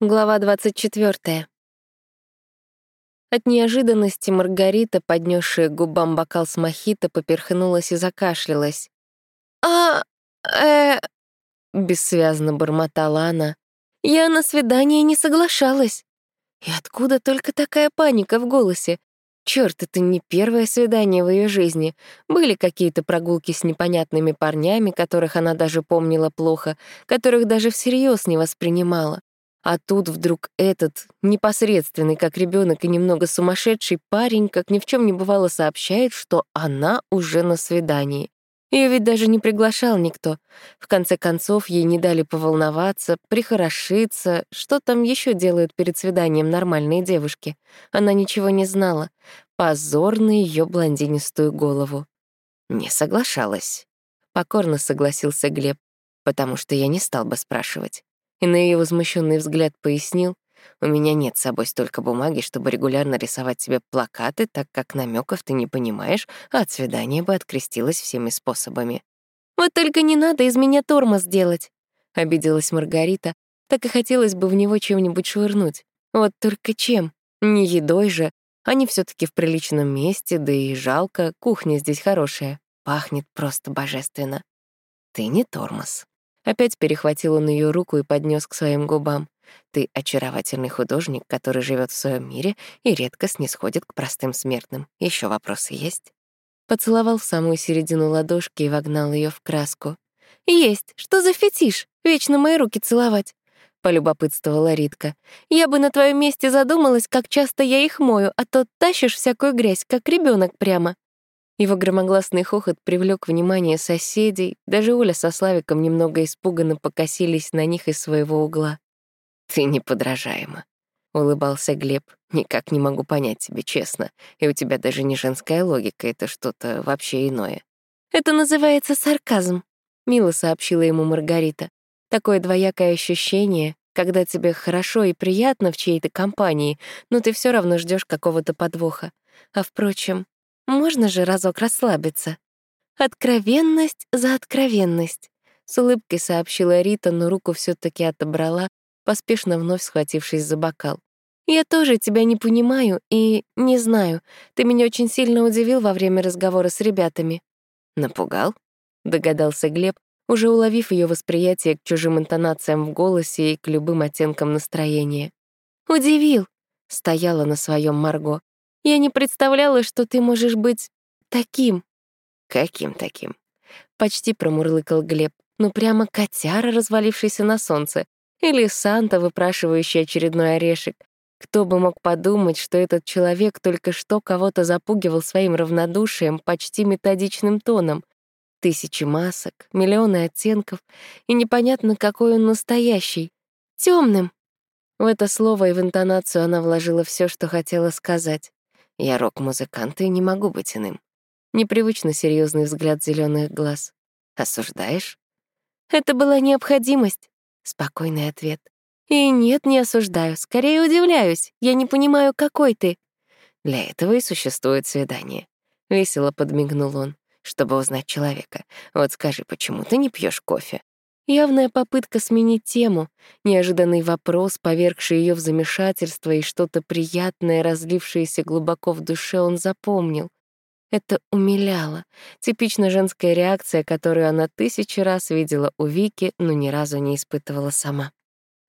Глава 24. От неожиданности Маргарита, поднесшая к губам бокал с мохито, поперхнулась и закашлялась. «А... э...» — бессвязно бормотала она. «Я на свидание не соглашалась». И откуда только такая паника в голосе? Черт, это не первое свидание в ее жизни. Были какие-то прогулки с непонятными парнями, которых она даже помнила плохо, которых даже всерьез не воспринимала. А тут вдруг этот, непосредственный, как ребенок и немного сумасшедший парень, как ни в чем не бывало, сообщает, что она уже на свидании. Ее ведь даже не приглашал никто. В конце концов, ей не дали поволноваться, прихорошиться. Что там еще делают перед свиданием нормальные девушки? Она ничего не знала. Позор на ее блондинистую голову. Не соглашалась. Покорно согласился Глеб, потому что я не стал бы спрашивать и на ее возмущенный взгляд пояснил, «У меня нет с собой столько бумаги, чтобы регулярно рисовать себе плакаты, так как намеков ты не понимаешь, а от свидания бы открестилась всеми способами». «Вот только не надо из меня тормоз делать», — обиделась Маргарита, так и хотелось бы в него чем-нибудь швырнуть. Вот только чем? Не едой же. Они все таки в приличном месте, да и жалко, кухня здесь хорошая. Пахнет просто божественно. Ты не тормоз. Опять перехватил он ее руку и поднес к своим губам. «Ты очаровательный художник, который живет в своем мире и редко снисходит к простым смертным. Еще вопросы есть?» Поцеловал в самую середину ладошки и вогнал ее в краску. «Есть! Что за фетиш? Вечно мои руки целовать!» — полюбопытствовала Ритка. «Я бы на твоем месте задумалась, как часто я их мою, а то тащишь всякую грязь, как ребенок прямо». Его громогласный хохот привлек внимание соседей, даже Оля со Славиком немного испуганно покосились на них из своего угла. «Ты неподражаема», — улыбался Глеб. «Никак не могу понять тебя, честно. И у тебя даже не женская логика, это что-то вообще иное». «Это называется сарказм», — мило сообщила ему Маргарита. «Такое двоякое ощущение, когда тебе хорошо и приятно в чьей-то компании, но ты все равно ждешь какого-то подвоха. А впрочем, можно же разок расслабиться. Откровенность за откровенность. С улыбкой сообщила Рита, но руку все таки отобрала, поспешно вновь схватившись за бокал. «Я тоже тебя не понимаю и не знаю. Ты меня очень сильно удивил во время разговора с ребятами». «Напугал?» — догадался Глеб, уже уловив ее восприятие к чужим интонациям в голосе и к любым оттенкам настроения. «Удивил», — стояла на своем Марго. Я не представляла, что ты можешь быть таким. Каким таким? Почти промурлыкал Глеб. Ну прямо котяра, развалившийся на солнце. Или Санта, выпрашивающий очередной орешек. Кто бы мог подумать, что этот человек только что кого-то запугивал своим равнодушием, почти методичным тоном. Тысячи масок, миллионы оттенков, и непонятно, какой он настоящий. Темным. В это слово и в интонацию она вложила все, что хотела сказать. Я рок-музыкант и не могу быть иным. Непривычно серьезный взгляд зеленых глаз. Осуждаешь? Это была необходимость. Спокойный ответ. И нет, не осуждаю, скорее удивляюсь. Я не понимаю, какой ты. Для этого и существует свидание. Весело подмигнул он, чтобы узнать человека. Вот скажи, почему ты не пьешь кофе? Явная попытка сменить тему, неожиданный вопрос, повергший ее в замешательство, и что-то приятное, разлившееся глубоко в душе, он запомнил. Это умиляло. Типично женская реакция, которую она тысячи раз видела у Вики, но ни разу не испытывала сама.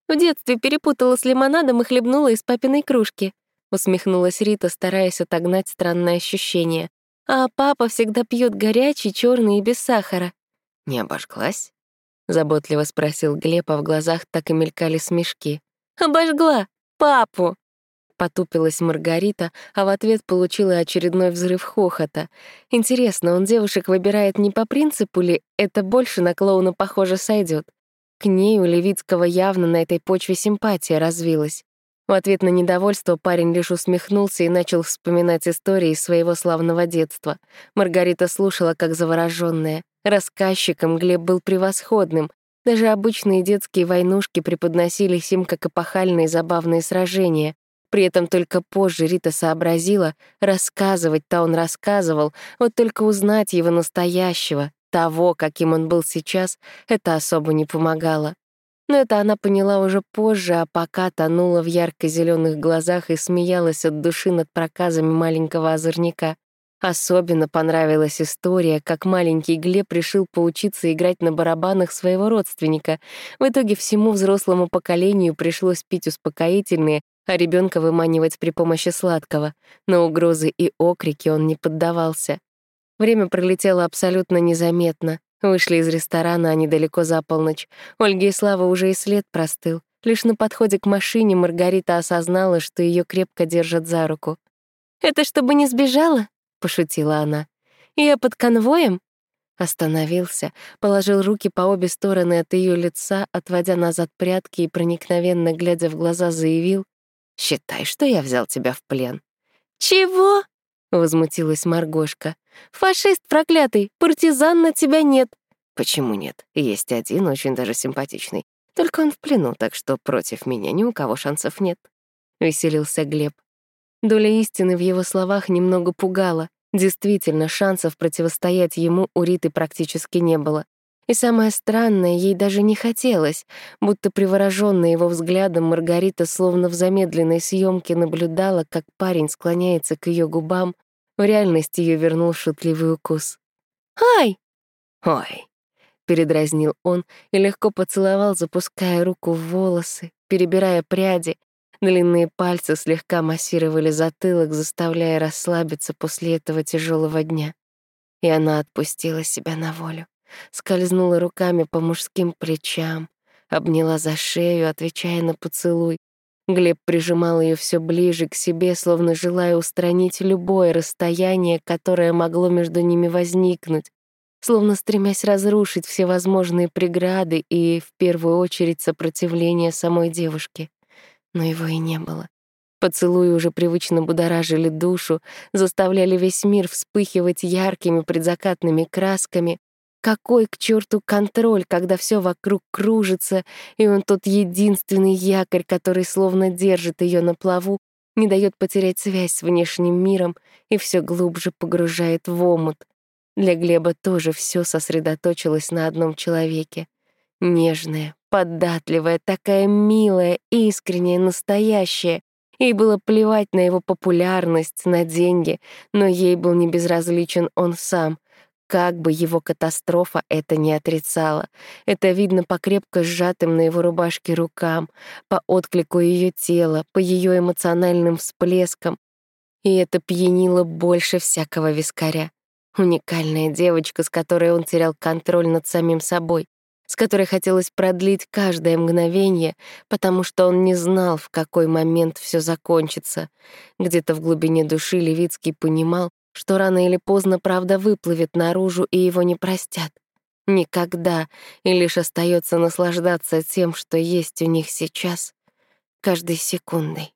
«В детстве перепутала с лимонадом и хлебнула из папиной кружки», — усмехнулась Рита, стараясь отогнать странное ощущение. «А папа всегда пьет горячий, черный и без сахара». «Не обожглась?» Заботливо спросил Глеб, а в глазах так и мелькали смешки. «Обожгла! Папу!» Потупилась Маргарита, а в ответ получила очередной взрыв хохота. Интересно, он девушек выбирает не по принципу ли «это больше на клоуна похоже сойдет. К ней у Левицкого явно на этой почве симпатия развилась. В ответ на недовольство парень лишь усмехнулся и начал вспоминать истории своего славного детства. Маргарита слушала, как заворожённая. Рассказчиком Глеб был превосходным. Даже обычные детские войнушки преподносились им как эпохальные забавные сражения. При этом только позже Рита сообразила, рассказывать-то он рассказывал, вот только узнать его настоящего, того, каким он был сейчас, это особо не помогало. Но это она поняла уже позже, а пока тонула в ярко-зеленых глазах и смеялась от души над проказами маленького озорника. Особенно понравилась история, как маленький Глеб решил поучиться играть на барабанах своего родственника. В итоге всему взрослому поколению пришлось пить успокоительные, а ребенка выманивать при помощи сладкого. На угрозы и окрики он не поддавался. Время пролетело абсолютно незаметно. Вышли из ресторана они далеко за полночь. Ольге и Слава уже и след простыл. Лишь на подходе к машине Маргарита осознала, что ее крепко держат за руку. «Это чтобы не сбежала?» — пошутила она. «Я под конвоем?» Остановился, положил руки по обе стороны от ее лица, отводя назад прятки и проникновенно глядя в глаза, заявил «Считай, что я взял тебя в плен». «Чего?» — возмутилась Маргошка. «Фашист проклятый, партизан на тебя нет». «Почему нет? Есть один, очень даже симпатичный. Только он в плену, так что против меня ни у кого шансов нет», — веселился Глеб. Доля истины в его словах немного пугала. Действительно, шансов противостоять ему у Риты практически не было. И самое странное, ей даже не хотелось, будто приворожённая его взглядом Маргарита словно в замедленной съемке наблюдала, как парень склоняется к ее губам. В реальности ее вернул шутливый укус. «Ай!» «Ой!» — передразнил он и легко поцеловал, запуская руку в волосы, перебирая пряди, Длинные пальцы слегка массировали затылок, заставляя расслабиться после этого тяжелого дня. И она отпустила себя на волю. Скользнула руками по мужским плечам, обняла за шею, отвечая на поцелуй. Глеб прижимал ее все ближе к себе, словно желая устранить любое расстояние, которое могло между ними возникнуть, словно стремясь разрушить все возможные преграды и, в первую очередь, сопротивление самой девушки но его и не было. Поцелуи уже привычно будоражили душу, заставляли весь мир вспыхивать яркими предзакатными красками. Какой к черту контроль, когда все вокруг кружится, и он тот единственный якорь, который словно держит ее на плаву, не дает потерять связь с внешним миром и все глубже погружает в омут. Для Глеба тоже все сосредоточилось на одном человеке. Нежная, податливая, такая милая, искренняя, настоящая. Ей было плевать на его популярность, на деньги, но ей был не безразличен он сам. Как бы его катастрофа это не отрицала. Это видно по крепко сжатым на его рубашке рукам, по отклику ее тела, по ее эмоциональным всплескам. И это пьянило больше всякого вискаря. Уникальная девочка, с которой он терял контроль над самим собой с которой хотелось продлить каждое мгновение, потому что он не знал, в какой момент все закончится. Где-то в глубине души Левицкий понимал, что рано или поздно правда выплывет наружу, и его не простят. Никогда, и лишь остается наслаждаться тем, что есть у них сейчас, каждой секундой.